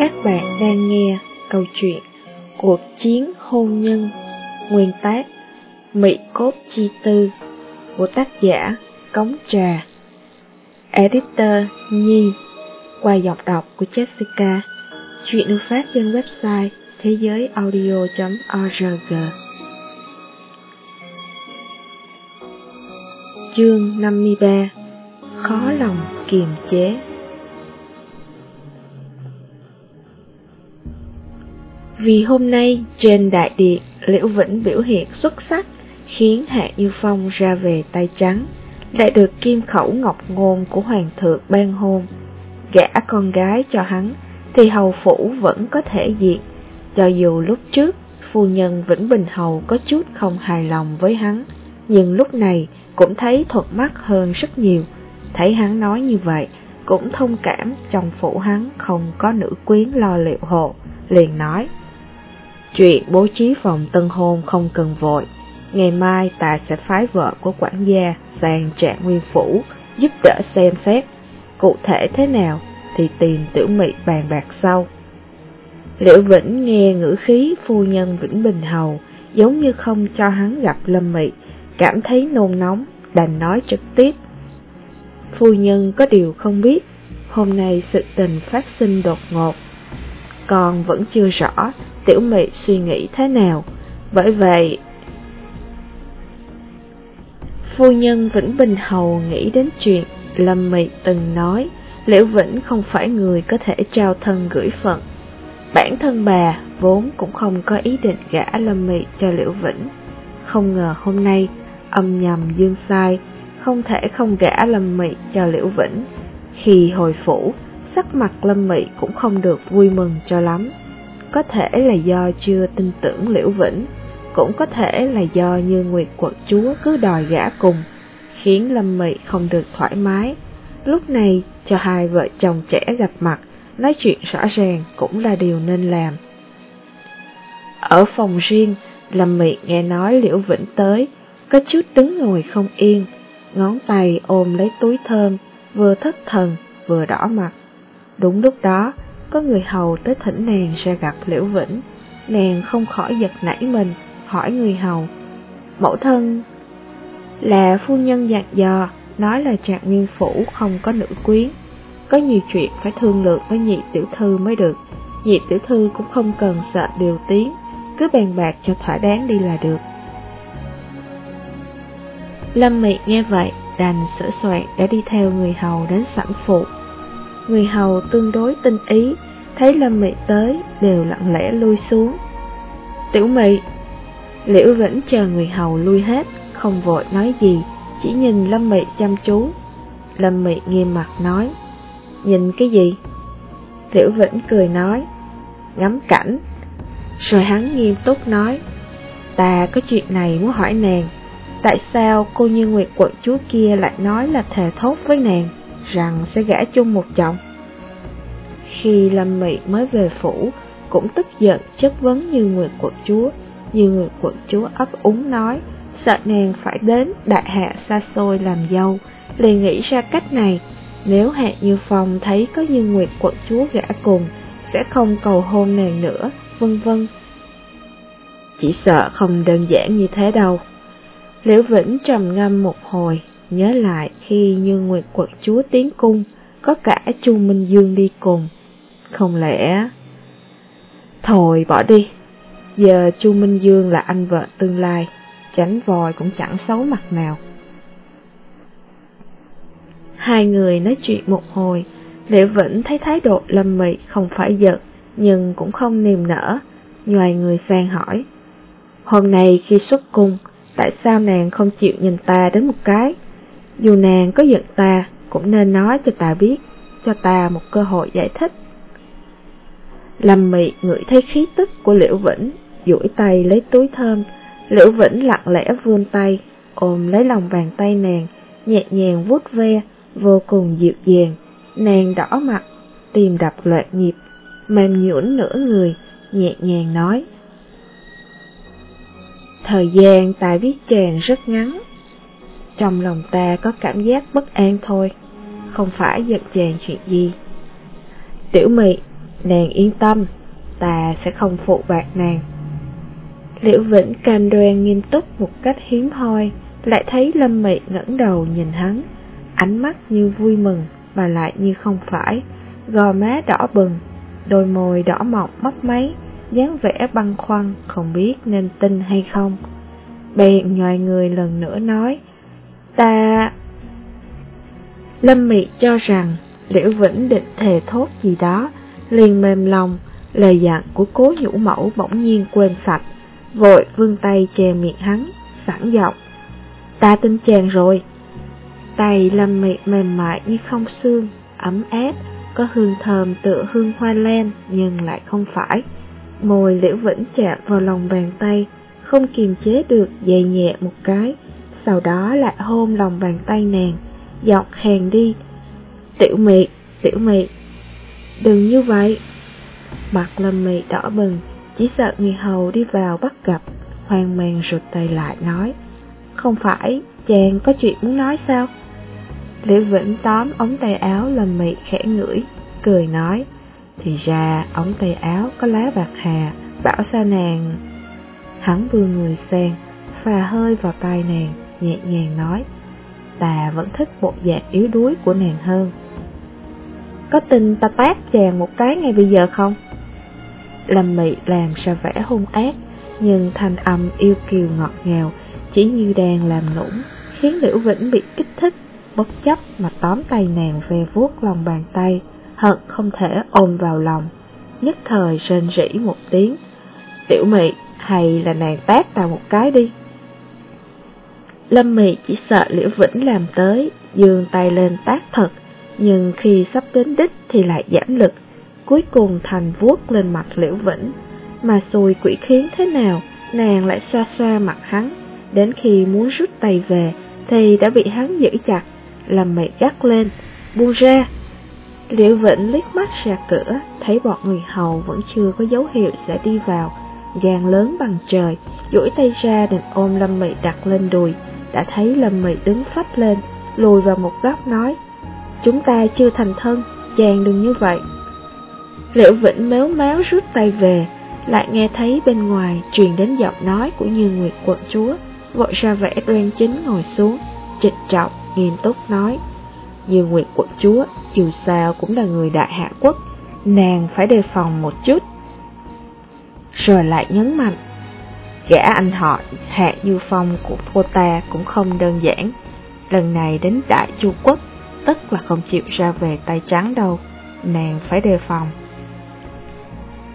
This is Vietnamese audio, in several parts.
Các bạn đang nghe câu chuyện Cuộc chiến hôn nhân, Nguyên tác Mỹ cốt chi tư của tác giả Cống Trà. Editor Nhi, qua giọng đọc của Jessica. Chuyện được phát trên website thế giới audio.org Chương 53 Khó lòng kiềm chế. Vì hôm nay trên đại điện, Liễu Vĩnh biểu hiện xuất sắc, khiến Hạ Như Phong ra về tay trắng, lại được kim khẩu ngọc ngôn của Hoàng thượng ban hôn. Gả con gái cho hắn, thì hầu phủ vẫn có thể diệt, cho dù lúc trước phu nhân Vĩnh Bình Hầu có chút không hài lòng với hắn, nhưng lúc này cũng thấy thuận mắt hơn rất nhiều. Thấy hắn nói như vậy, cũng thông cảm trong phủ hắn không có nữ quyến lo liệu hộ, liền nói. Chuyện bố trí phòng tân hôn không cần vội, ngày mai ta sẽ phái vợ của quản gia sang trạng nguyên phủ giúp đỡ xem xét, cụ thể thế nào thì tìm tiểu mị bàn bạc sau. Liễu Vĩnh nghe ngữ khí phu nhân Vĩnh Bình Hầu giống như không cho hắn gặp Lâm Mị, cảm thấy nôn nóng, đành nói trực tiếp. Phu nhân có điều không biết, hôm nay sự tình phát sinh đột ngột, còn vẫn chưa rõ tiểu mị suy nghĩ thế nào, bởi vậy phu nhân Vĩnh Bình Hầu nghĩ đến chuyện Lâm Mị từng nói Liễu Vĩnh không phải người có thể trao thân gửi phận. Bản thân bà vốn cũng không có ý định gả Lâm Mị cho Liễu Vĩnh. Không ngờ hôm nay âm nhầm dương sai, không thể không gả Lâm Mị cho Liễu Vĩnh. Khi hồi phủ, sắc mặt Lâm Mị cũng không được vui mừng cho lắm. Có thể là do chưa tin tưởng Liễu Vĩnh, cũng có thể là do như Nguyệt quật chúa cứ đòi gã cùng, khiến Lâm Mị không được thoải mái. Lúc này, cho hai vợ chồng trẻ gặp mặt, nói chuyện rõ ràng cũng là điều nên làm. Ở phòng riêng, Lâm Mị nghe nói Liễu Vĩnh tới, có chút đứng ngồi không yên, ngón tay ôm lấy túi thơm, vừa thất thần, vừa đỏ mặt. Đúng lúc đó, có người hầu tới thỉnh nàng ra gặp Liễu Vĩnh, nàng không khỏi giật nảy mình, hỏi người hầu. Mẫu thân là phu nhân dặn dò, nói là trạng nguyên phủ không có nữ quyến, có nhiều chuyện phải thương lượng với nhị tiểu thư mới được. Nhị tiểu thư cũng không cần sợ điều tiếng, cứ bàn bạc cho thỏa đáng đi là được. Lâm Mị nghe vậy, đành sửa soạn đã đi theo người hầu đến sẵn phụ. Người hầu tương đối tinh ý, thấy Lâm Mị tới, đều lặng lẽ lui xuống. Tiểu Mị Liễu Vĩnh chờ người hầu lui hết, không vội nói gì, chỉ nhìn Lâm Mị chăm chú. Lâm Mị nghiêm mặt nói, nhìn cái gì? Liễu Vĩnh cười nói, ngắm cảnh. Rồi hắn nghiêm túc nói, ta có chuyện này muốn hỏi nàng, tại sao cô như Nguyệt quận chúa kia lại nói là thề thốt với nàng, rằng sẽ gả chung một chồng? Khi Lâm Mị mới về phủ, cũng tức giận chất vấn như Nguyệt quận chúa, như Nguyệt quận chúa ấp úng nói, sợ nàng phải đến đại hạ xa xôi làm dâu, liền nghĩ ra cách này, nếu Hạ Như Phong thấy có Như Nguyệt quận chúa gã cùng, sẽ không cầu hôn nàng nữa, vân vân. Chỉ sợ không đơn giản như thế đâu. Liễu Vĩnh trầm ngâm một hồi, nhớ lại khi Như Nguyệt quật chúa tiến cung, có cả Chu Minh Dương đi cùng. Không lẽ... Thôi bỏ đi, giờ Chu Minh Dương là anh vợ tương lai, tránh vòi cũng chẳng xấu mặt nào. Hai người nói chuyện một hồi, Liễu Vĩnh thấy thái độ lâm mị không phải giận, nhưng cũng không niềm nở, nhòi người sang hỏi. Hôm nay khi xuất cung, tại sao nàng không chịu nhìn ta đến một cái? Dù nàng có giận ta, cũng nên nói cho ta biết, cho ta một cơ hội giải thích. Lâm mị ngửi thấy khí tức của Liễu Vĩnh, duỗi tay lấy túi thơm, Liễu Vĩnh lặng lẽ vươn tay, ôm lấy lòng bàn tay nàng, nhẹ nhàng vuốt ve, vô cùng dịu dàng, nàng đỏ mặt, tìm đập loạn nhịp, mềm nhũn nửa người, nhẹ nhàng nói. Thời gian ta viết chàng rất ngắn, trong lòng ta có cảm giác bất an thôi, không phải giận chàng chuyện gì. Tiểu mị, Nàng yên tâm, ta sẽ không phụ bạc nàng. Liễu Vĩnh cam đoan nghiêm túc một cách hiếm hoi, lại thấy Lâm Mị ngẩng đầu nhìn hắn, ánh mắt như vui mừng mà lại như không phải, gò má đỏ bừng, đôi môi đỏ mọng mất máy, dáng vẻ băng khoăn không biết nên tin hay không. Bèn ngoài người lần nữa nói, ta... Lâm Mị cho rằng Liễu Vĩnh định thề thốt gì đó, liền mềm lòng, lời dặn của cố nhũ mẫu bỗng nhiên quên sạch, vội vươn tay che miệng hắn, sẵn giọng. Ta tin chàng rồi. Tay Lâm Mị mềm mại như không xương, ấm áp, có hương thơm tựa hương hoa len nhưng lại không phải. Môi liễu vĩnh chạm vào lòng bàn tay, không kiềm chế được dày nhẹ một cái, sau đó lại hôn lòng bàn tay nàng, giọng hèn đi. Tiểu mị, tiểu mị, đừng như vậy. Mặt lâm mị đỏ bừng, chỉ sợ người hầu đi vào bắt gặp, hoang mang rụt tay lại nói, không phải, chàng có chuyện muốn nói sao? Liễu Vĩnh tóm ống tay áo lâm mị khẽ ngửi, cười nói, thì ra ống tay áo có lá bạc hà, bảo sao nàng... Hắn vừa người sang, phà hơi vào tai nàng, nhẹ nhàng nói, ta vẫn thích bộ dạng yếu đuối của nàng hơn. Có tin ta tát chàng một cái ngay bây giờ không? Lâm Mị làm sao vẻ hung ác, nhưng thanh âm yêu kiều ngọt ngào, chỉ như đang làm nũng, khiến Liễu Vĩnh bị kích thích, bất chấp mà tóm tay nàng về vuốt lòng bàn tay, hận không thể ôm vào lòng. Nhất thời rên rỉ một tiếng, Tiểu Mị, hay là nàng tát ta một cái đi. Lâm Mị chỉ sợ Liễu Vĩnh làm tới, dường tay lên tác thật, nhưng khi sắp đến đích thì lại giảm lực, cuối cùng thành vuốt lên mặt Liễu Vĩnh. Mà xui quỷ khiến thế nào, nàng lại xoa xoa mặt hắn, đến khi muốn rút tay về thì đã bị hắn giữ chặt, Lâm Mị gắt lên, buông ra. Liễu Vĩnh liếc mắt ra cửa, thấy bọn người hầu vẫn chưa có dấu hiệu sẽ đi vào, gan lớn bằng trời, duỗi tay ra định ôm Lâm Mị đặt lên đùi, đã thấy Lâm Mị đứng phách lên, lùi vào một góc nói, chúng ta chưa thành thân, chàng đừng như vậy. Liễu Vĩnh méo máu rút tay về, lại nghe thấy bên ngoài truyền đến giọng nói của Như Nguyệt quận chúa, vội ra vẻ đoan chính ngồi xuống, trịnh trọng, nghiêm túc nói, Như Nguyệt quận chúa, dù sao cũng là người đại hạ quốc, nàng phải đề phòng một chút. Rồi lại nhấn mạnh, gã anh họ Hạ Du Phong của cô ta cũng không đơn giản, lần này đến Đại Chu Quốc, tất là không chịu ra về tay trắng đâu, nàng phải đề phòng.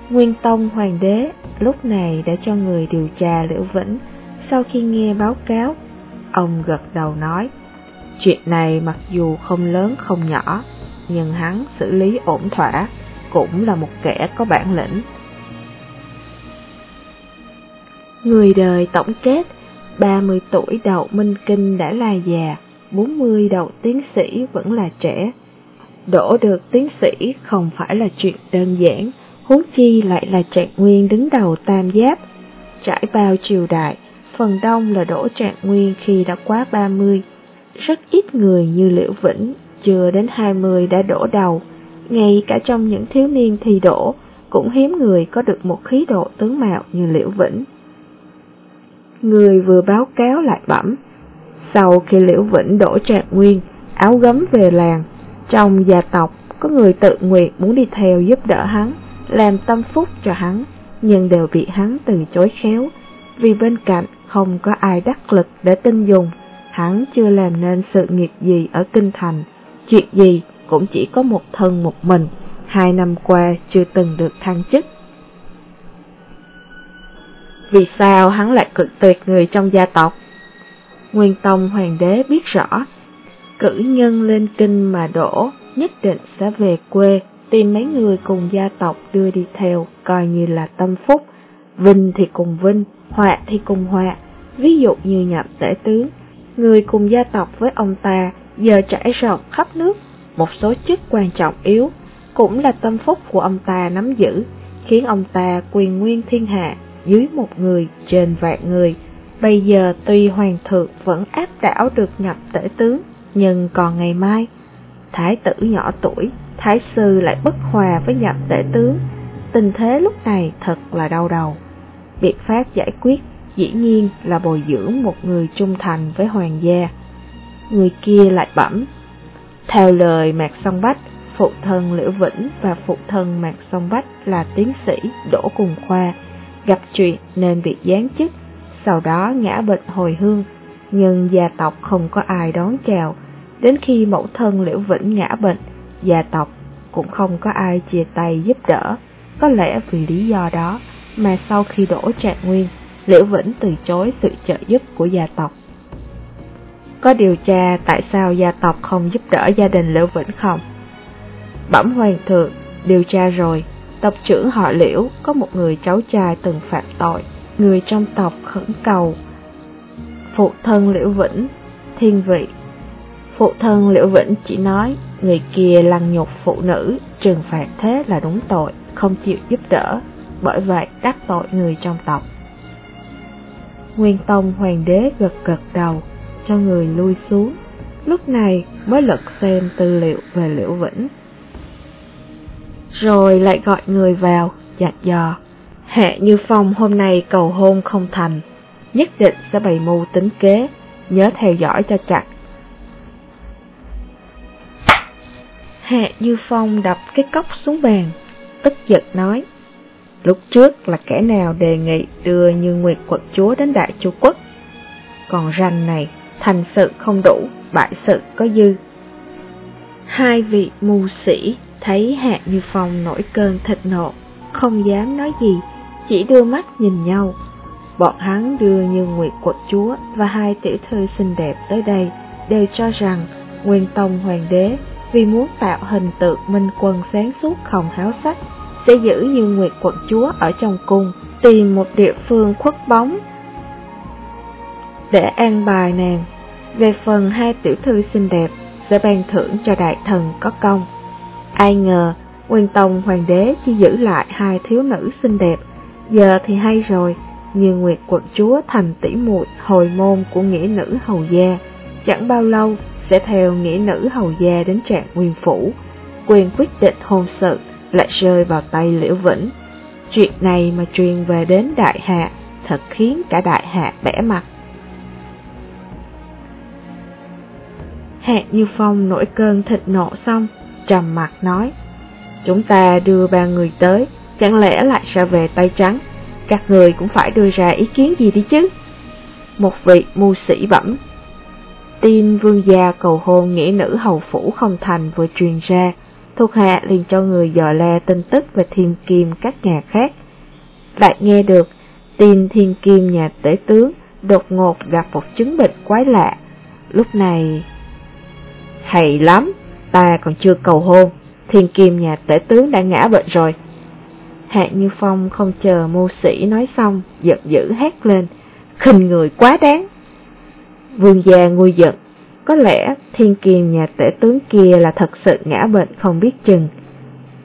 Nguyên Tông Hoàng đế lúc này đã cho người điều tra Liễu Vĩnh, sau khi nghe báo cáo, ông gật đầu nói, chuyện này mặc dù không lớn không nhỏ, nhưng hắn xử lý ổn thỏa, cũng là một kẻ có bản lĩnh. Người đời tổng kết, 30 tuổi đầu Minh Kinh đã là già, 40 đầu tiến sĩ vẫn là trẻ. Đổ được tiến sĩ không phải là chuyện đơn giản, huống chi lại là trạng nguyên đứng đầu tam giáp. Trải bao triều đại, phần đông là đổ trạng nguyên khi đã quá 30. Rất ít người như Liễu Vĩnh, chưa đến 20 đã đổ đầu, ngay cả trong những thiếu niên thi đổ, cũng hiếm người có được một khí độ tướng mạo như Liễu Vĩnh. Người vừa báo cáo lại bẩm, sau khi Liễu Vĩnh đổ trạng nguyên, áo gấm về làng, trong gia tộc có người tự nguyện muốn đi theo giúp đỡ hắn, làm tâm phúc cho hắn, nhưng đều bị hắn từ chối khéo, vì bên cạnh không có ai đắc lực để tin dùng, hắn chưa làm nên sự nghiệp gì ở kinh thành, chuyện gì cũng chỉ có một thân một mình, hai năm qua chưa từng được thăng chức. Vì sao hắn lại cực tuyệt người trong gia tộc? Nguyên Tông Hoàng đế biết rõ, cử nhân lên kinh mà đổ, nhất định sẽ về quê, tìm mấy người cùng gia tộc đưa đi theo, coi như là tâm phúc. Vinh thì cùng vinh, họa thì cùng họa, ví dụ như nhập tể tướng, người cùng gia tộc với ông ta giờ trải rộng khắp nước, một số chức quan trọng yếu, cũng là tâm phúc của ông ta nắm giữ, khiến ông ta quyền nguyên thiên hạ dưới một người trên vạn người. Bây giờ tuy hoàng thượng vẫn áp đảo được nhập tể tướng, nhưng còn ngày mai, thái tử nhỏ tuổi Thái sư lại bất hòa với nhập tể tướng, tình thế lúc này thật là đau đầu. Biện pháp giải quyết dĩ nhiên là bồi dưỡng một người trung thành với hoàng gia. Người kia lại bẩm. Theo lời Mạc Song Bách, phụ thân Liễu Vĩnh và phụ thân Mạc Song Bách là tiến sĩ Đỗ Cùng Khoa, gặp chuyện nên bị giáng chức, sau đó ngã bệnh hồi hương, nhưng gia tộc không có ai đón chào. Đến khi mẫu thân Liễu Vĩnh ngã bệnh, gia tộc cũng không có ai chia tay giúp đỡ. Có lẽ vì lý do đó mà sau khi đổ trạng nguyên, Liễu Vĩnh từ chối sự trợ giúp của gia tộc. Có điều tra tại sao gia tộc không giúp đỡ gia đình Liễu Vĩnh không? Bẩm hoàng thượng, điều tra rồi, tộc trưởng họ Liễu có một người cháu trai từng phạm tội, người trong tộc khẩn cầu. Phụ thân Liễu Vĩnh, thiên vị. Phụ thân Liễu Vĩnh chỉ nói người kia lăng nhục phụ nữ, trừng phạt thế là đúng tội, không chịu giúp đỡ, bởi vậy đắc tội người trong tộc. Nguyên Tông Hoàng đế gật gật đầu, cho người lui xuống, lúc này mới lật xem tư liệu về Liễu Vĩnh. Rồi lại gọi người vào, dặn dò, Hạ Như Phong hôm nay cầu hôn không thành, nhất định sẽ bày mưu tính kế, nhớ theo dõi cho chặt. Hạ Như Phong đập cái cốc xuống bàn, tức giật nói, Lúc trước là kẻ nào đề nghị đưa Như Nguyệt quận chúa đến Đại Chu Quốc. Còn ranh này, thành sự không đủ, bại sự có dư. Hai vị mù sĩ thấy Hạ Như Phong nổi cơn thịt nộ, không dám nói gì, chỉ đưa mắt nhìn nhau. Bọn hắn đưa Như Nguyệt quận chúa và hai tiểu thư xinh đẹp tới đây, đều cho rằng Nguyên Tông Hoàng đế vì muốn tạo hình tượng minh quân sáng suốt không háo sắc sẽ giữ như Nguyệt quận chúa ở trong cung, tìm một địa phương khuất bóng để an bài nàng. Về phần hai tiểu thư xinh đẹp, sẽ ban thưởng cho đại thần có công. Ai ngờ, Nguyên Tông Hoàng đế chỉ giữ lại hai thiếu nữ xinh đẹp, giờ thì hay rồi, như Nguyệt quận chúa thành tỷ muội hồi môn của nghĩa nữ hầu gia, chẳng bao lâu sẽ theo nghĩa nữ hầu gia đến trạng nguyên phủ, quyền quyết định hôn sự lại rơi vào tay Liễu Vĩnh. Chuyện này mà truyền về đến đại hạ, thật khiến cả đại hạ bẻ mặt. Hạ Như Phong nổi cơn thịt nộ xong, trầm mặt nói, Chúng ta đưa ba người tới, chẳng lẽ lại sẽ về tay trắng, các người cũng phải đưa ra ý kiến gì đi chứ. Một vị mưu sĩ bẩm, tin vương gia cầu hôn nghĩa nữ hầu phủ không thành vừa truyền ra, thuộc hạ liền cho người dò le tin tức về thiên kim các nhà khác. Lại nghe được tin thiên kim nhà tể tướng đột ngột gặp một chứng bệnh quái lạ. Lúc này... Hay lắm, ta còn chưa cầu hôn, thiên kim nhà tể tướng đã ngã bệnh rồi. Hạ Như Phong không chờ mưu sĩ nói xong, giận dữ hét lên, khinh người quá đáng. Vương gia nguôi giận, có lẽ thiên kiềm nhà tể tướng kia là thật sự ngã bệnh không biết chừng.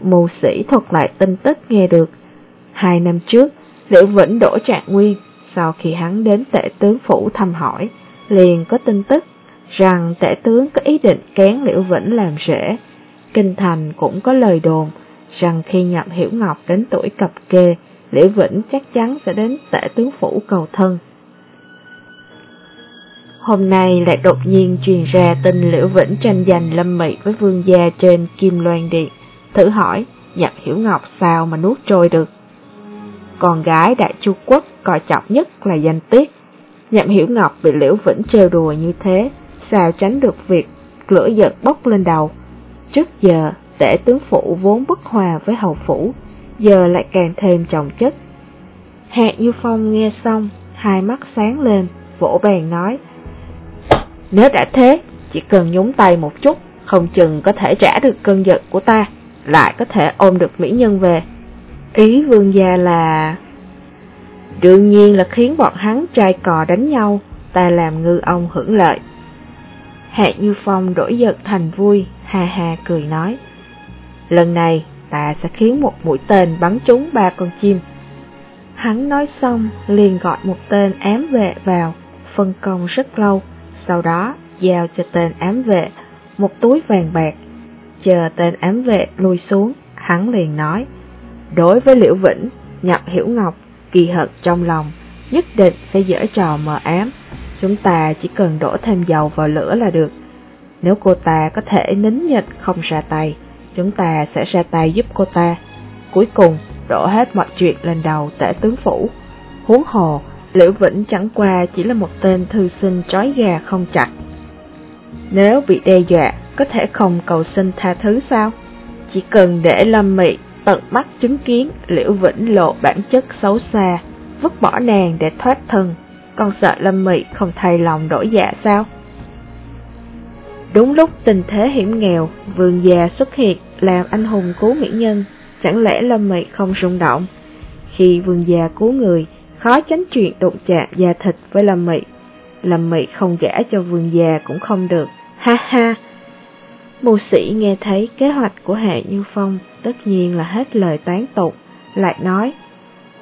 Mù sĩ thuật lại tin tức nghe được. Hai năm trước, Liễu Vĩnh đổ trạng nguyên, sau khi hắn đến tể tướng phủ thăm hỏi, liền có tin tức rằng tể tướng có ý định kén Liễu Vĩnh làm rễ. Kinh thành cũng có lời đồn rằng khi nhậm hiểu ngọc đến tuổi cập kê, Liễu Vĩnh chắc chắn sẽ đến tể tướng phủ cầu thân. Hôm nay lại đột nhiên truyền ra tin Liễu Vĩnh tranh giành lâm mị với vương gia trên Kim Loan Điện. Thử hỏi, Nhậm Hiểu Ngọc sao mà nuốt trôi được? Con gái đại chu quốc coi trọng nhất là danh tiết. Nhậm Hiểu Ngọc bị Liễu Vĩnh trêu đùa như thế, sao tránh được việc lửa giật bốc lên đầu. Trước giờ, tể tướng phủ vốn bất hòa với hầu phủ, giờ lại càng thêm trọng chất. Hạ Như Phong nghe xong, hai mắt sáng lên, vỗ bàn nói, nếu đã thế, chỉ cần nhúng tay một chút, không chừng có thể trả được cơn giận của ta, lại có thể ôm được mỹ nhân về. Ý vương gia là... Đương nhiên là khiến bọn hắn trai cò đánh nhau, ta làm ngư ông hưởng lợi. Hạ Như Phong đổi giận thành vui, ha ha cười nói. Lần này, ta sẽ khiến một mũi tên bắn trúng ba con chim. Hắn nói xong, liền gọi một tên ám vệ vào, phân công rất lâu sau đó giao cho tên ám vệ một túi vàng bạc. chờ tên ám vệ lui xuống, hắn liền nói, đối với Liễu Vĩnh, nhập Hiểu Ngọc, kỳ hận trong lòng, nhất định sẽ dở trò mờ ám, chúng ta chỉ cần đổ thêm dầu vào lửa là được. Nếu cô ta có thể nín nhịn không ra tay, chúng ta sẽ ra tay giúp cô ta. Cuối cùng, đổ hết mọi chuyện lên đầu tể tướng phủ. Huống hồ, Liễu Vĩnh chẳng qua chỉ là một tên thư sinh trói gà không chặt. Nếu bị đe dọa, có thể không cầu xin tha thứ sao? Chỉ cần để Lâm Mị tận mắt chứng kiến Liễu Vĩnh lộ bản chất xấu xa, vứt bỏ nàng để thoát thân, con sợ Lâm Mị không thay lòng đổi dạ sao? Đúng lúc tình thế hiểm nghèo, vườn già xuất hiện làm anh hùng cứu mỹ nhân, chẳng lẽ Lâm Mị không rung động? Khi vườn già cứu người, khó tránh chuyện đụng chạm da thịt với Lâm Mị. Lâm Mị không gả cho vườn già cũng không được, ha ha. Mù sĩ nghe thấy kế hoạch của Hạ Như Phong tất nhiên là hết lời tán tục, lại nói,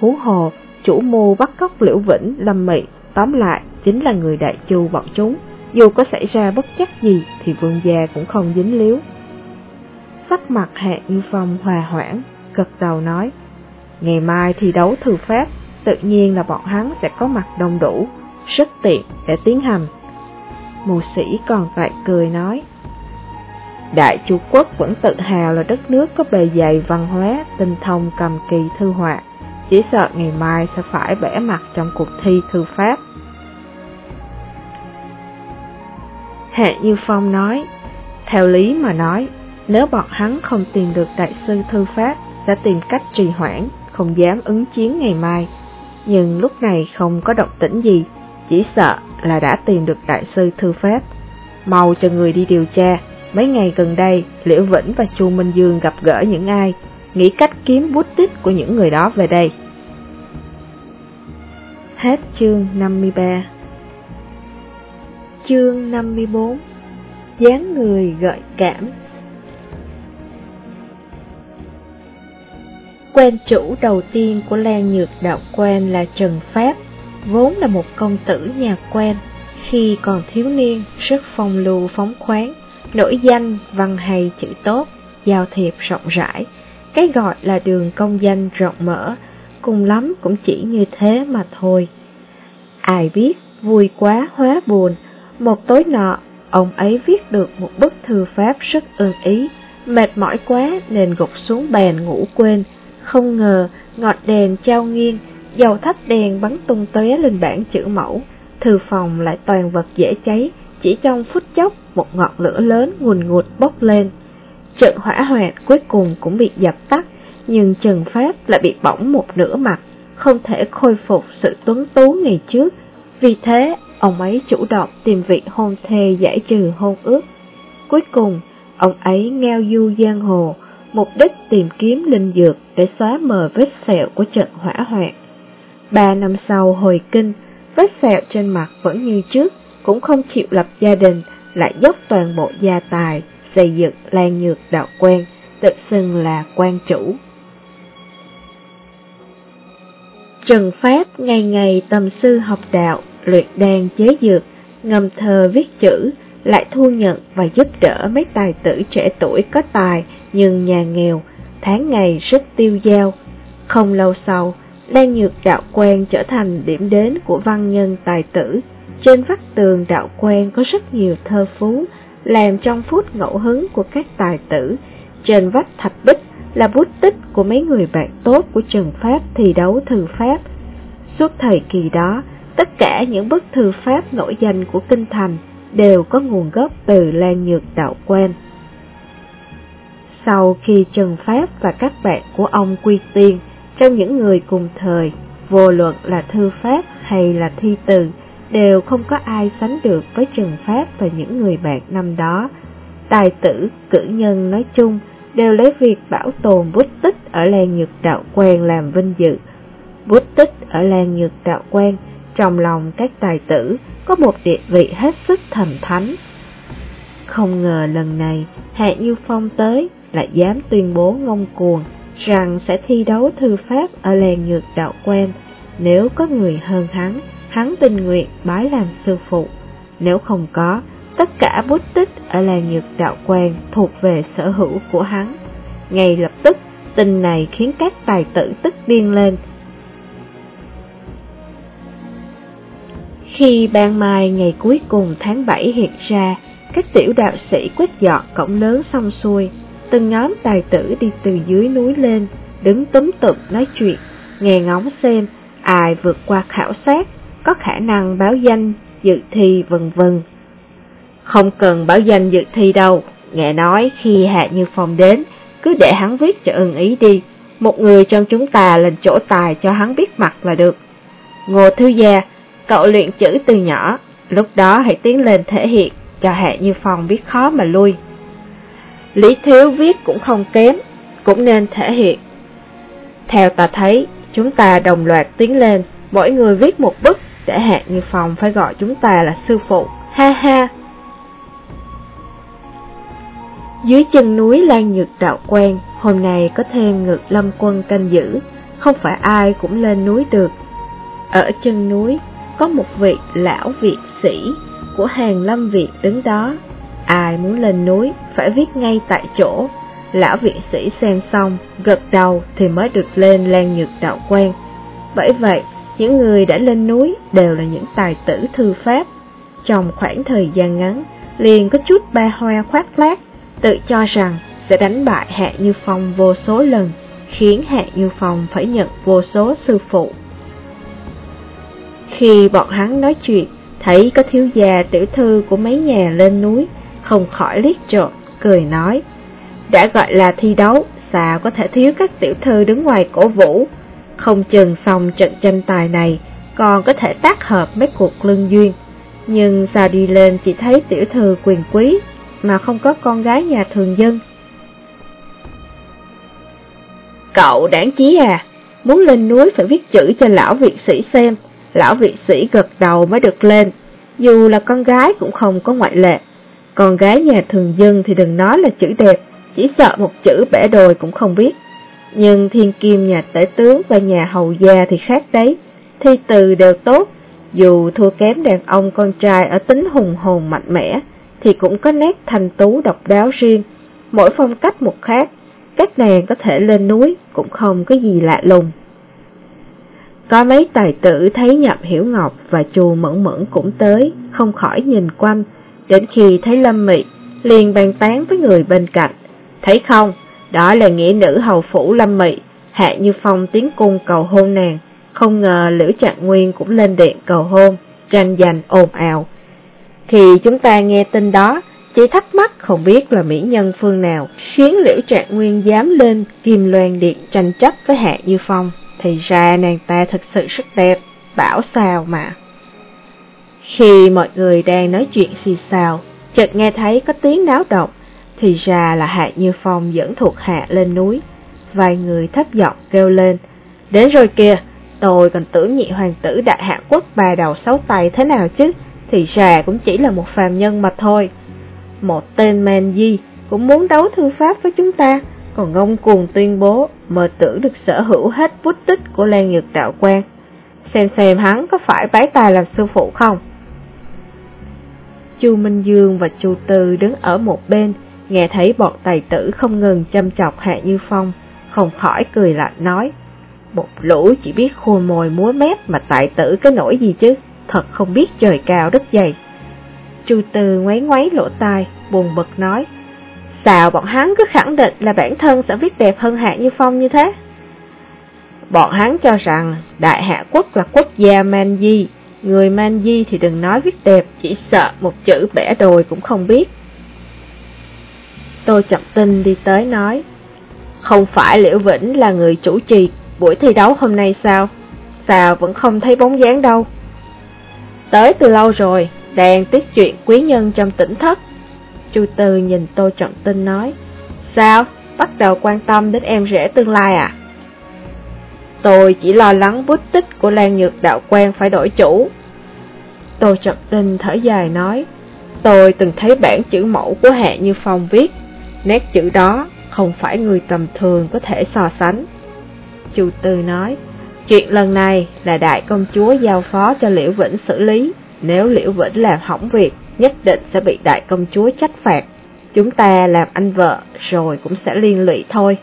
huống hồ, chủ mưu bắt cóc Liễu Vĩnh, Lâm Mị, tóm lại chính là người đại chu bọn chúng, dù có xảy ra bất chắc gì thì vương gia cũng không dính líu. Sắc mặt Hạ Như Phong hòa hoãn, gật đầu nói, ngày mai thi đấu thư pháp, tự nhiên là bọn hắn sẽ có mặt đông đủ, rất tiện để tiến hành. Mù sĩ còn tại cười nói, Đại Chu Quốc vẫn tự hào là đất nước có bề dày văn hóa, tinh thông cầm kỳ thư họa, chỉ sợ ngày mai sẽ phải bẻ mặt trong cuộc thi thư pháp. Hạ Như Phong nói, theo lý mà nói, nếu bọn hắn không tìm được đại sư thư pháp, sẽ tìm cách trì hoãn, không dám ứng chiến ngày mai. Nhưng lúc này không có động tĩnh gì, chỉ sợ là đã tìm được đại sư thư pháp. Mau cho người đi điều tra, mấy ngày gần đây Liễu Vĩnh và Chu Minh Dương gặp gỡ những ai, nghĩ cách kiếm bút tích của những người đó về đây. Hết chương 53 Chương 54 dáng người gợi cảm Quen chủ đầu tiên của Lan Nhược Đạo Quan là Trần Pháp, vốn là một công tử nhà quen, khi còn thiếu niên rất phong lưu phóng khoáng, nổi danh văn hay chữ tốt, giao thiệp rộng rãi, cái gọi là đường công danh rộng mở, cùng lắm cũng chỉ như thế mà thôi. Ai biết, vui quá hóa buồn, một tối nọ, ông ấy viết được một bức thư pháp rất ưng ý, mệt mỏi quá nên gục xuống bàn ngủ quên, không ngờ ngọt đèn trao nghiêng, dầu thắp đèn bắn tung tóe lên bảng chữ mẫu, thư phòng lại toàn vật dễ cháy, chỉ trong phút chốc một ngọn lửa lớn ngùn ngụt bốc lên. Trận hỏa hoạn cuối cùng cũng bị dập tắt, nhưng Trần Pháp lại bị bỏng một nửa mặt, không thể khôi phục sự tuấn tú ngày trước. Vì thế, ông ấy chủ động tìm vị hôn thê giải trừ hôn ước. Cuối cùng, ông ấy ngao du giang hồ, mục đích tìm kiếm linh dược để xóa mờ vết sẹo của trận hỏa hoạn. Ba năm sau hồi kinh, vết sẹo trên mặt vẫn như trước, cũng không chịu lập gia đình, lại dốc toàn bộ gia tài, xây dựng lan nhược đạo quan, tự xưng là quan chủ. Trần Pháp ngày ngày tầm sư học đạo, luyện đan chế dược, ngầm thơ viết chữ, lại thu nhận và giúp đỡ mấy tài tử trẻ tuổi có tài nhưng nhà nghèo, tháng ngày rất tiêu dao. Không lâu sau, Lan Nhược Đạo Quan trở thành điểm đến của văn nhân tài tử. Trên vách tường đạo quan có rất nhiều thơ phú, làm trong phút ngẫu hứng của các tài tử. Trên vách thạch bích là bút tích của mấy người bạn tốt của Trần Pháp thi đấu thư Pháp. Suốt thời kỳ đó, tất cả những bức thư Pháp nổi danh của Kinh Thành đều có nguồn gốc từ Lan Nhược Đạo Quan. Sau khi Trần Pháp và các bạn của ông quy tiên, trong những người cùng thời, vô luận là thư Pháp hay là thi từ, đều không có ai sánh được với Trần Pháp và những người bạn năm đó. Tài tử, cử nhân nói chung đều lấy việc bảo tồn bút tích ở Lan Nhược Đạo Quan làm vinh dự. Bút tích ở Lan Nhược Đạo Quan trong lòng các tài tử có một địa vị hết sức thần thánh. Không ngờ lần này Hạ Như Phong tới lại dám tuyên bố ngông cuồng rằng sẽ thi đấu thư pháp ở làng nhược đạo quan. Nếu có người hơn hắn, hắn tình nguyện bái làm sư phụ. Nếu không có, tất cả bút tích ở làng nhược đạo quan thuộc về sở hữu của hắn. Ngay lập tức, tin này khiến các tài tử tức điên lên. Khi ban mai ngày cuối cùng tháng 7 hiện ra, các tiểu đạo sĩ quét dọn cổng lớn xong xuôi, từng nhóm tài tử đi từ dưới núi lên, đứng túm tụm nói chuyện, nghe ngóng xem ai vượt qua khảo sát, có khả năng báo danh, dự thi vân vân. Không cần báo danh dự thi đâu, nghe nói khi Hạ Như Phong đến, cứ để hắn viết cho ưng ý đi, một người trong chúng ta lên chỗ tài cho hắn biết mặt là được. Ngô Thư Gia, cậu luyện chữ từ nhỏ, lúc đó hãy tiến lên thể hiện, cho Hạ Như Phong biết khó mà lui. Lý Thiếu viết cũng không kém, cũng nên thể hiện. Theo ta thấy, chúng ta đồng loạt tiến lên, mỗi người viết một bức, để Hạ Như Phong phải gọi chúng ta là sư phụ, ha ha. Dưới chân núi Lan Nhược Đạo Quan, hôm nay có thêm ngực lâm quân canh giữ, không phải ai cũng lên núi được. Ở chân núi, có một vị lão viện sĩ của hàng lâm viện đứng đó. Ai muốn lên núi, phải viết ngay tại chỗ. Lão viện sĩ xem xong, gật đầu thì mới được lên Lan Nhược Đạo Quan. Bởi vậy, những người đã lên núi đều là những tài tử thư pháp. Trong khoảng thời gian ngắn, liền có chút ba hoa khoác lác, tự cho rằng sẽ đánh bại Hạ Như Phong vô số lần, khiến Hạ Như Phong phải nhận vô số sư phụ. Khi bọn hắn nói chuyện, thấy có thiếu gia tiểu thư của mấy nhà lên núi, không khỏi liếc trộn, cười nói. Đã gọi là thi đấu, sao có thể thiếu các tiểu thư đứng ngoài cổ vũ, không chừng xong trận tranh tài này, còn có thể tác hợp mấy cuộc lương duyên. Nhưng sao đi lên chỉ thấy tiểu thư quyền quý, mà không có con gái nhà thường dân. Cậu đáng chí à, muốn lên núi phải viết chữ cho lão viện sĩ xem, lão viện sĩ gật đầu mới được lên, dù là con gái cũng không có ngoại lệ. Con gái nhà thường dân thì đừng nói là chữ đẹp, chỉ sợ một chữ bẻ đồi cũng không biết. Nhưng thiên kim nhà tể tướng và nhà hầu gia thì khác đấy, thi từ đều tốt, dù thua kém đàn ông con trai ở tính hùng hồn mạnh mẽ, thì cũng có nét thành tú độc đáo riêng, mỗi phong cách một khác, các nàng có thể lên núi cũng không có gì lạ lùng. Có mấy tài tử thấy Nhậm Hiểu Ngọc và Chu Mẫn Mẫn cũng tới, không khỏi nhìn quanh, đến khi thấy Lâm Mị, liền bàn tán với người bên cạnh. Thấy không, đó là nghĩa nữ hầu phủ Lâm Mị, Hạ Như Phong tiến cung cầu hôn nàng, không ngờ Liễu Trạng Nguyên cũng lên điện cầu hôn, tranh giành ồn ào. Khi chúng ta nghe tin đó, chỉ thắc mắc không biết là mỹ nhân phương nào khiến Liễu Trạng Nguyên dám lên Kim Loan Điện tranh chấp với Hạ Như Phong. Thì ra nàng ta thật sự rất đẹp, bảo sao mà. Khi mọi người đang nói chuyện xì xào, chợt nghe thấy có tiếng náo động, thì ra là Hạ Như Phong dẫn thuộc hạ lên núi. Vài người thấp giọng kêu lên, đến rồi kìa, tôi còn tưởng nhị hoàng tử đại hạ quốc ba đầu sáu tay thế nào chứ, thì ra cũng chỉ là một phàm nhân mà thôi. Một tên man di cũng muốn đấu thư pháp với chúng ta, còn ngông cuồng tuyên bố mơ tưởng được sở hữu hết bút tích của Lan Nhược Đạo Quan. Xem xem hắn có phải bái tài làm sư phụ không? Chu Minh Dương và Chu Tư đứng ở một bên, nghe thấy bọn tài tử không ngừng châm chọc Hạ Như Phong, không khỏi cười lạnh nói, một lũ chỉ biết khô mồi múa mép mà tài tử cái nổi gì chứ, thật không biết trời cao đất dày. Chu Tư ngoáy ngoáy lỗ tai, buồn bực nói, Sao bọn hắn cứ khẳng định là bản thân sẽ viết đẹp hơn Hạ Như Phong như thế? Bọn hắn cho rằng Đại Hạ Quốc là quốc gia Man Di, người Man Di thì đừng nói viết đẹp, chỉ sợ một chữ bẻ đồi cũng không biết. Tôi chậm tin đi tới nói, không phải Liễu Vĩnh là người chủ trì buổi thi đấu hôm nay sao? Sao vẫn không thấy bóng dáng đâu? Tới từ lâu rồi, đang tiết chuyện quý nhân trong tỉnh thất, Chu Tư nhìn Tô Trọng Tinh nói, Sao? Bắt đầu quan tâm đến em rể tương lai à? Tôi chỉ lo lắng bút tích của Lan Nhược Đạo Quan phải đổi chủ. Tô Trọng Tinh thở dài nói, Tôi từng thấy bản chữ mẫu của Hạ Như Phong viết, nét chữ đó không phải người tầm thường có thể so sánh. Chu Tư nói, chuyện lần này là đại công chúa giao phó cho Liễu Vĩnh xử lý, nếu Liễu Vĩnh làm hỏng việc nhất định sẽ bị đại công chúa trách phạt. Chúng ta làm anh vợ rồi cũng sẽ liên lụy thôi.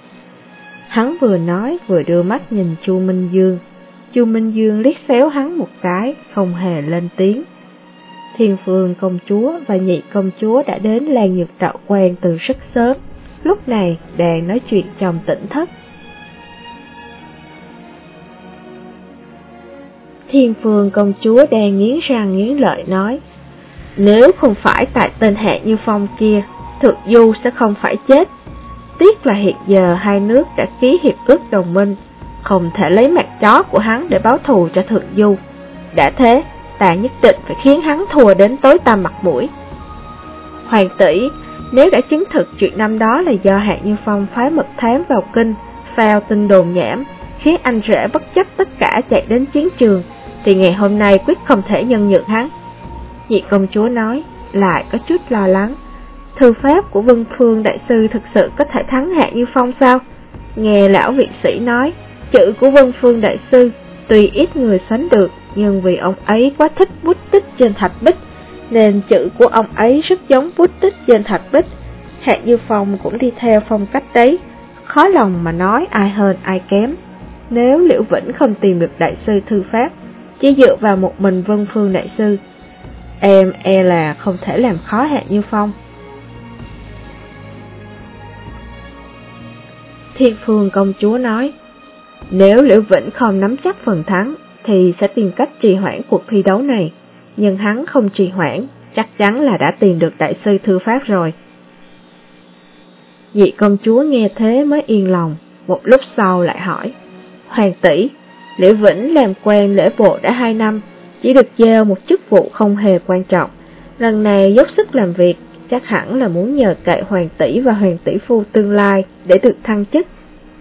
Hắn vừa nói vừa đưa mắt nhìn Chu Minh Dương. Chu Minh Dương liếc xéo hắn một cái, không hề lên tiếng. Thiên Phương công chúa và nhị công chúa đã đến làng nhược trạo quen từ rất sớm, lúc này đang nói chuyện trong tỉnh thất. Thiên Phương công chúa đang nghiến răng nghiến lợi nói, nếu không phải tại tên Hạ Như Phong kia, Thượng Du sẽ không phải chết. Tiếc là hiện giờ hai nước đã ký hiệp ước đồng minh, không thể lấy mặt chó của hắn để báo thù cho Thượng Du. Đã thế, ta nhất định phải khiến hắn thua đến tối tăm mặt mũi. Hoàng tỷ, nếu đã chứng thực chuyện năm đó là do Hạ Như Phong phái mật thám vào kinh, phao tin đồn nhảm, khiến anh rể bất chấp tất cả chạy đến chiến trường, thì ngày hôm nay quyết không thể nhân nhượng hắn. Nhị công chúa nói, lại có chút lo lắng. Thư pháp của Vân Phương Đại Sư thực sự có thể thắng Hạ Như Phong sao? Nghe lão viện sĩ nói, chữ của Vân Phương Đại Sư tuy ít người sánh được, nhưng vì ông ấy quá thích bút tích trên thạch bích, nên chữ của ông ấy rất giống bút tích trên thạch bích. Hạ Như Phong cũng đi theo phong cách đấy, khó lòng mà nói ai hơn ai kém. Nếu Liễu Vĩnh không tìm được đại sư thư pháp, chỉ dựa vào một mình Vân Phương đại sư, em e là không thể làm khó Hạ Như Phong. Thiên Phương công chúa nói, nếu Liễu Vĩnh không nắm chắc phần thắng, thì sẽ tìm cách trì hoãn cuộc thi đấu này, nhưng hắn không trì hoãn, chắc chắn là đã tìm được đại sư thư pháp rồi. Dị công chúa nghe thế mới yên lòng, một lúc sau lại hỏi, Hoàng tỷ, Liễu Vĩnh làm quen lễ bộ đã hai năm, chỉ được giao một chức vụ không hề quan trọng, lần này dốc sức làm việc, chắc hẳn là muốn nhờ cậy hoàng tỷ và hoàng tỷ phu tương lai để được thăng chức.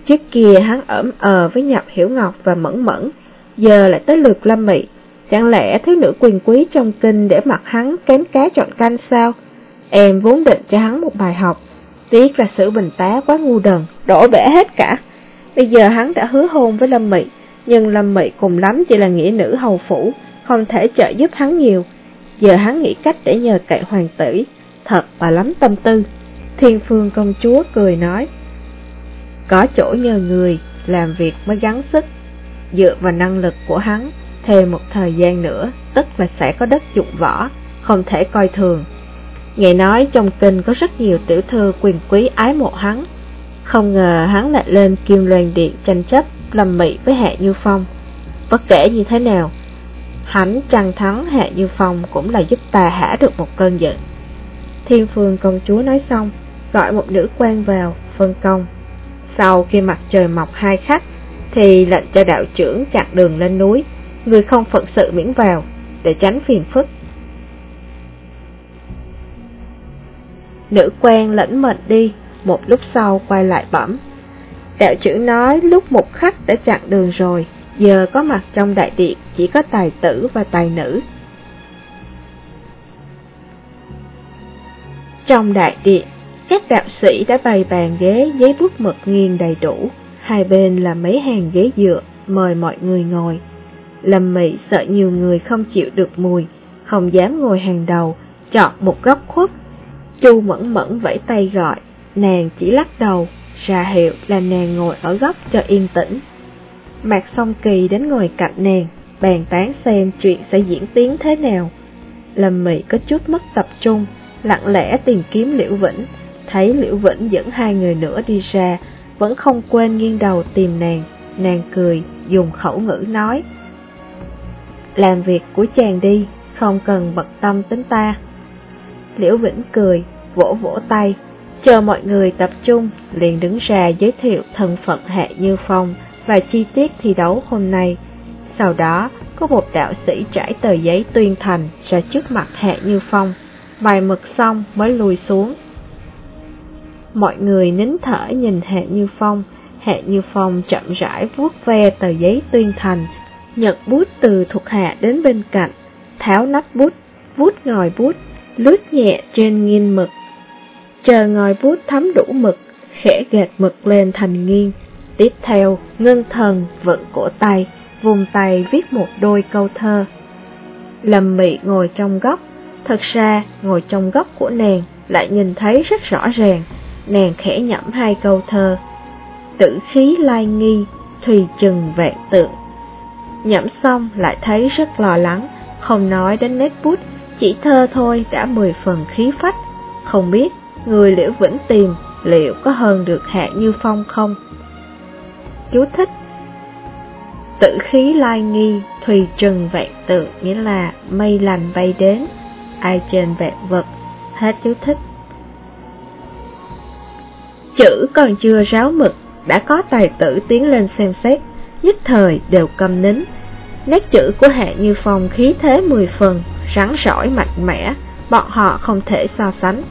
Trước kia hắn ẩm ờ với Nhập Hiểu Ngọc và Mẫn Mẫn, giờ lại tới lượt Lâm Mị. Chẳng lẽ thiếu nữ quyền quý trong kinh để mặc hắn kém cá chọn canh sao? Em vốn định cho hắn một bài học, tiếc là sự bình tá quá ngu đần, đổ bể hết cả. Bây giờ hắn đã hứa hôn với Lâm Mị, nhưng Lâm Mị cùng lắm chỉ là nghĩa nữ hầu phủ, không thể trợ giúp hắn nhiều. Giờ hắn nghĩ cách để nhờ cậy hoàng tử, thật là lắm tâm tư. Thiên phương công chúa cười nói, có chỗ nhờ người, làm việc mới gắng sức, dựa vào năng lực của hắn, thêm một thời gian nữa, tức là sẽ có đất dụng võ, không thể coi thường. Nghe nói trong kinh có rất nhiều tiểu thư quyền quý ái mộ hắn, không ngờ hắn lại lên kim loan điện tranh chấp lầm mị với Hạ Như Phong. Bất kể như thế nào, hắn trăng thắng Hạ Như Phong cũng là giúp ta hả được một cơn giận. Thiên Phương công chúa nói xong, gọi một nữ quan vào, phân công. Sau khi mặt trời mọc hai khắc, thì lệnh cho đạo trưởng chặn đường lên núi, người không phận sự miễn vào, để tránh phiền phức. Nữ quan lẫn mệnh đi, một lúc sau quay lại bẩm. Đạo trưởng nói lúc một khắc đã chặn đường rồi, giờ có mặt trong đại điện chỉ có tài tử và tài nữ. Trong đại điện, các đạo sĩ đã bày bàn ghế giấy bút mực nghiêng đầy đủ, hai bên là mấy hàng ghế dựa, mời mọi người ngồi. Lâm Mị sợ nhiều người không chịu được mùi, không dám ngồi hàng đầu, chọn một góc khuất. Chu mẫn mẫn vẫy tay gọi, nàng chỉ lắc đầu, ra hiệu là nàng ngồi ở góc cho yên tĩnh. Mạc song kỳ đến ngồi cạnh nàng, bàn tán xem chuyện sẽ diễn tiến thế nào. Lâm Mị có chút mất tập trung, lặng lẽ tìm kiếm Liễu Vĩnh, thấy Liễu Vĩnh dẫn hai người nữa đi ra, vẫn không quên nghiêng đầu tìm nàng, nàng cười, dùng khẩu ngữ nói. Làm việc của chàng đi, không cần bận tâm tính ta. Liễu Vĩnh cười, vỗ vỗ tay, chờ mọi người tập trung, liền đứng ra giới thiệu thân phận Hạ Như Phong và chi tiết thi đấu hôm nay. Sau đó, có một đạo sĩ trải tờ giấy tuyên thành ra trước mặt Hạ Như Phong, bài mực xong mới lùi xuống. Mọi người nín thở nhìn Hạ Như Phong, Hạ Như Phong chậm rãi vuốt ve tờ giấy tuyên thành, nhật bút từ thuộc hạ đến bên cạnh, tháo nắp bút, vuốt ngòi bút, lướt nhẹ trên nghiên mực. Chờ ngòi bút thấm đủ mực, khẽ gạt mực lên thành nghiêng. Tiếp theo, ngân thần vận cổ tay, vùng tay viết một đôi câu thơ. Lâm Mị ngồi trong góc, Thật ra, ngồi trong góc của nàng lại nhìn thấy rất rõ ràng, nàng khẽ nhẩm hai câu thơ. Tử khí lai nghi, thùy chừng vẹn tượng. Nhẩm xong lại thấy rất lo lắng, không nói đến nét bút, chỉ thơ thôi đã mười phần khí phách. Không biết người liễu vĩnh tìm liệu có hơn được Hạ Như Phong không? Chú thích Tử khí lai nghi, thùy trừng vạn tượng nghĩa là mây lành bay đến, ai trên vạn vật, hết chú thích. Chữ còn chưa ráo mực, đã có tài tử tiến lên xem xét, nhất thời đều cầm nín. Nét chữ của Hạ Như Phong khí thế mười phần, rắn rỏi mạnh mẽ, bọn họ không thể so sánh.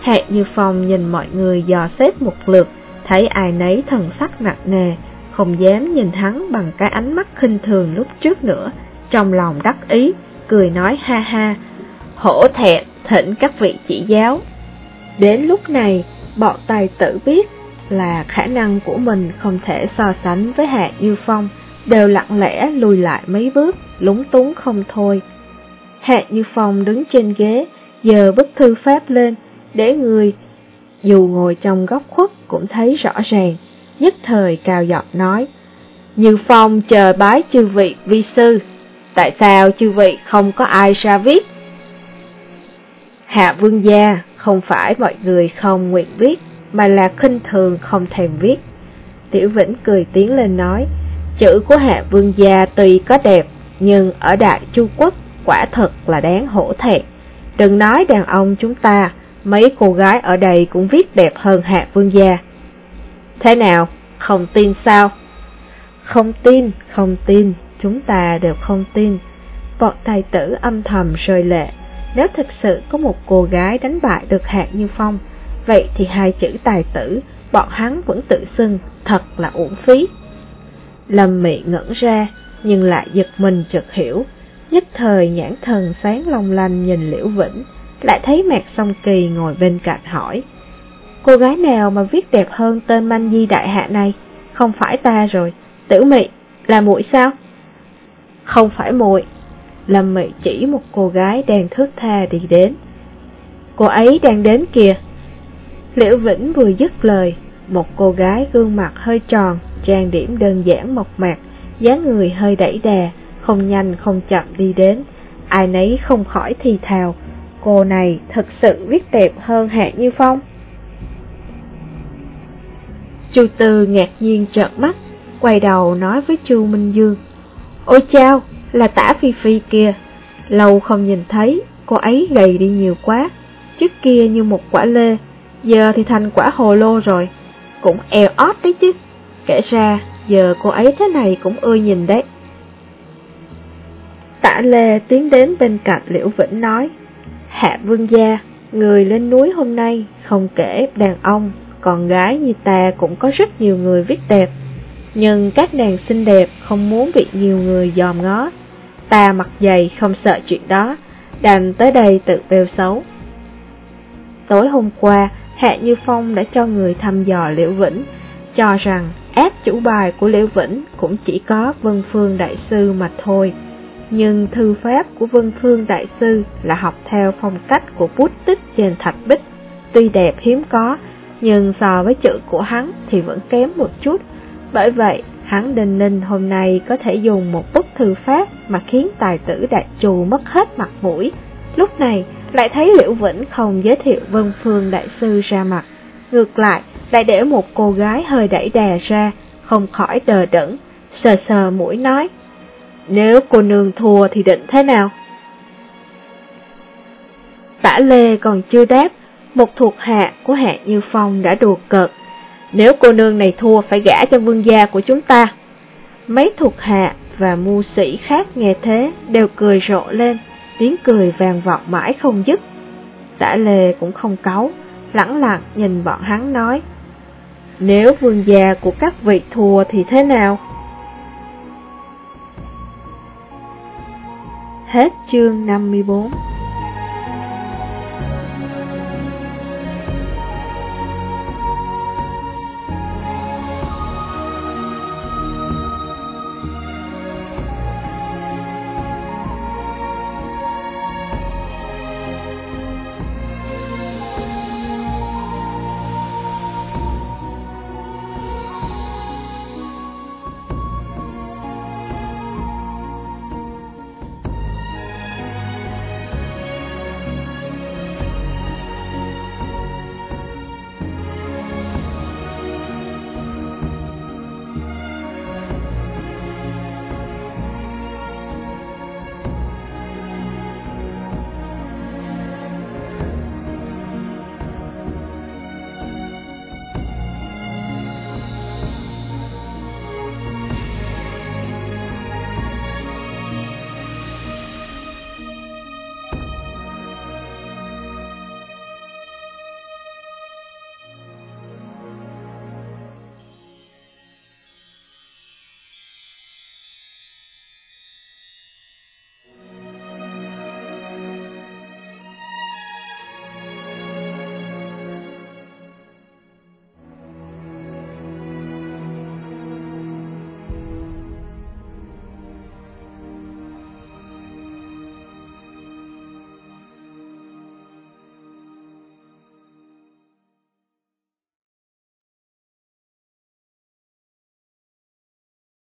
Hạ Như Phong nhìn mọi người dò xét một lượt, thấy ai nấy thần sắc nặng nề, không dám nhìn hắn bằng cái ánh mắt khinh thường lúc trước nữa, trong lòng đắc ý, cười nói ha ha, hổ thẹn thỉnh các vị chỉ giáo. Đến lúc này, bọn tài tử biết là khả năng của mình không thể so sánh với Hạ Như Phong, đều lặng lẽ lùi lại mấy bước, lúng túng không thôi. Hạ Như Phong đứng trên ghế, giờ bức thư pháp lên, để người, dù ngồi trong góc khuất cũng thấy rõ ràng, nhất thời cao giọng nói, Như Phong chờ bái chư vị vi sư, tại sao chư vị không có ai ra viết? Hạ vương gia, không phải mọi người không nguyện viết, mà là khinh thường không thèm viết. Tiểu Vĩnh cười tiếng lên nói, chữ của Hạ vương gia tuy có đẹp, nhưng ở Đại Chu Quốc quả thật là đáng hổ thẹn. Đừng nói đàn ông chúng ta, mấy cô gái ở đây cũng viết đẹp hơn Hạ vương gia. Thế nào, không tin sao? Không tin, không tin, chúng ta đều không tin. Bọn tài tử âm thầm rơi lệ, nếu thực sự có một cô gái đánh bại được Hạ Như Phong, vậy thì hai chữ tài tử, bọn hắn vẫn tự xưng, thật là uổng phí. Lâm mị ngẩn ra, nhưng lại giật mình chợt hiểu, nhất thời nhãn thần sáng long lanh nhìn Liễu Vĩnh, lại thấy Mạc Song Kỳ ngồi bên cạnh hỏi. Cô gái nào mà viết đẹp hơn tên Manh Di Đại Hạ này? Không phải ta rồi, tử mị, là muội sao? Không phải muội Lâm Mị chỉ một cô gái đang thước tha đi đến. Cô ấy đang đến kìa. Liễu Vĩnh vừa dứt lời, một cô gái gương mặt hơi tròn, trang điểm đơn giản mộc mạc, dáng người hơi đẩy đà, không nhanh không chậm đi đến. Ai nấy không khỏi thì thào, cô này thật sự viết đẹp hơn Hạ Như Phong. Chu Tư ngạc nhiên trợn mắt, quay đầu nói với Chu Minh Dương. Ôi chao, là tả Phi Phi kia. Lâu không nhìn thấy, cô ấy gầy đi nhiều quá. Trước kia như một quả lê, giờ thì thành quả hồ lô rồi. Cũng eo ót đấy chứ. Kể ra, giờ cô ấy thế này cũng ưa nhìn đấy. Tả Lê tiến đến bên cạnh Liễu Vĩnh nói, Hạ Vương Gia, người lên núi hôm nay không kể đàn ông, còn gái như ta cũng có rất nhiều người viết đẹp. Nhưng các nàng xinh đẹp không muốn bị nhiều người dòm ngó. Ta mặt dày không sợ chuyện đó, đành tới đây tự bêu xấu. Tối hôm qua, Hạ Như Phong đã cho người thăm dò Liễu Vĩnh, cho rằng áp chủ bài của Liễu Vĩnh cũng chỉ có Vân Phương Đại Sư mà thôi. Nhưng thư pháp của Vân Phương Đại Sư là học theo phong cách của bút tích trên thạch bích, tuy đẹp hiếm có, nhưng so với chữ của hắn thì vẫn kém một chút. Bởi vậy, hắn Đinh Ninh hôm nay có thể dùng một bức thư pháp mà khiến tài tử đại trù mất hết mặt mũi. Lúc này, lại thấy Liễu Vĩnh không giới thiệu Vân Phương Đại Sư ra mặt. Ngược lại, lại để một cô gái hơi đẩy đà ra, không khỏi đờ đẫn, sờ sờ mũi nói. Nếu cô nương thua thì định thế nào? Tả Lê còn chưa đáp, một thuộc hạ của Hạ Như Phong đã đùa cợt. Nếu cô nương này thua phải gả cho vương gia của chúng ta. Mấy thuộc hạ và mưu sĩ khác nghe thế đều cười rộ lên, tiếng cười vàng vọng mãi không dứt. Tả lề cũng không cáu, lẳng lặng nhìn bọn hắn nói. Nếu vương gia của các vị thua thì thế nào? Hết chương 54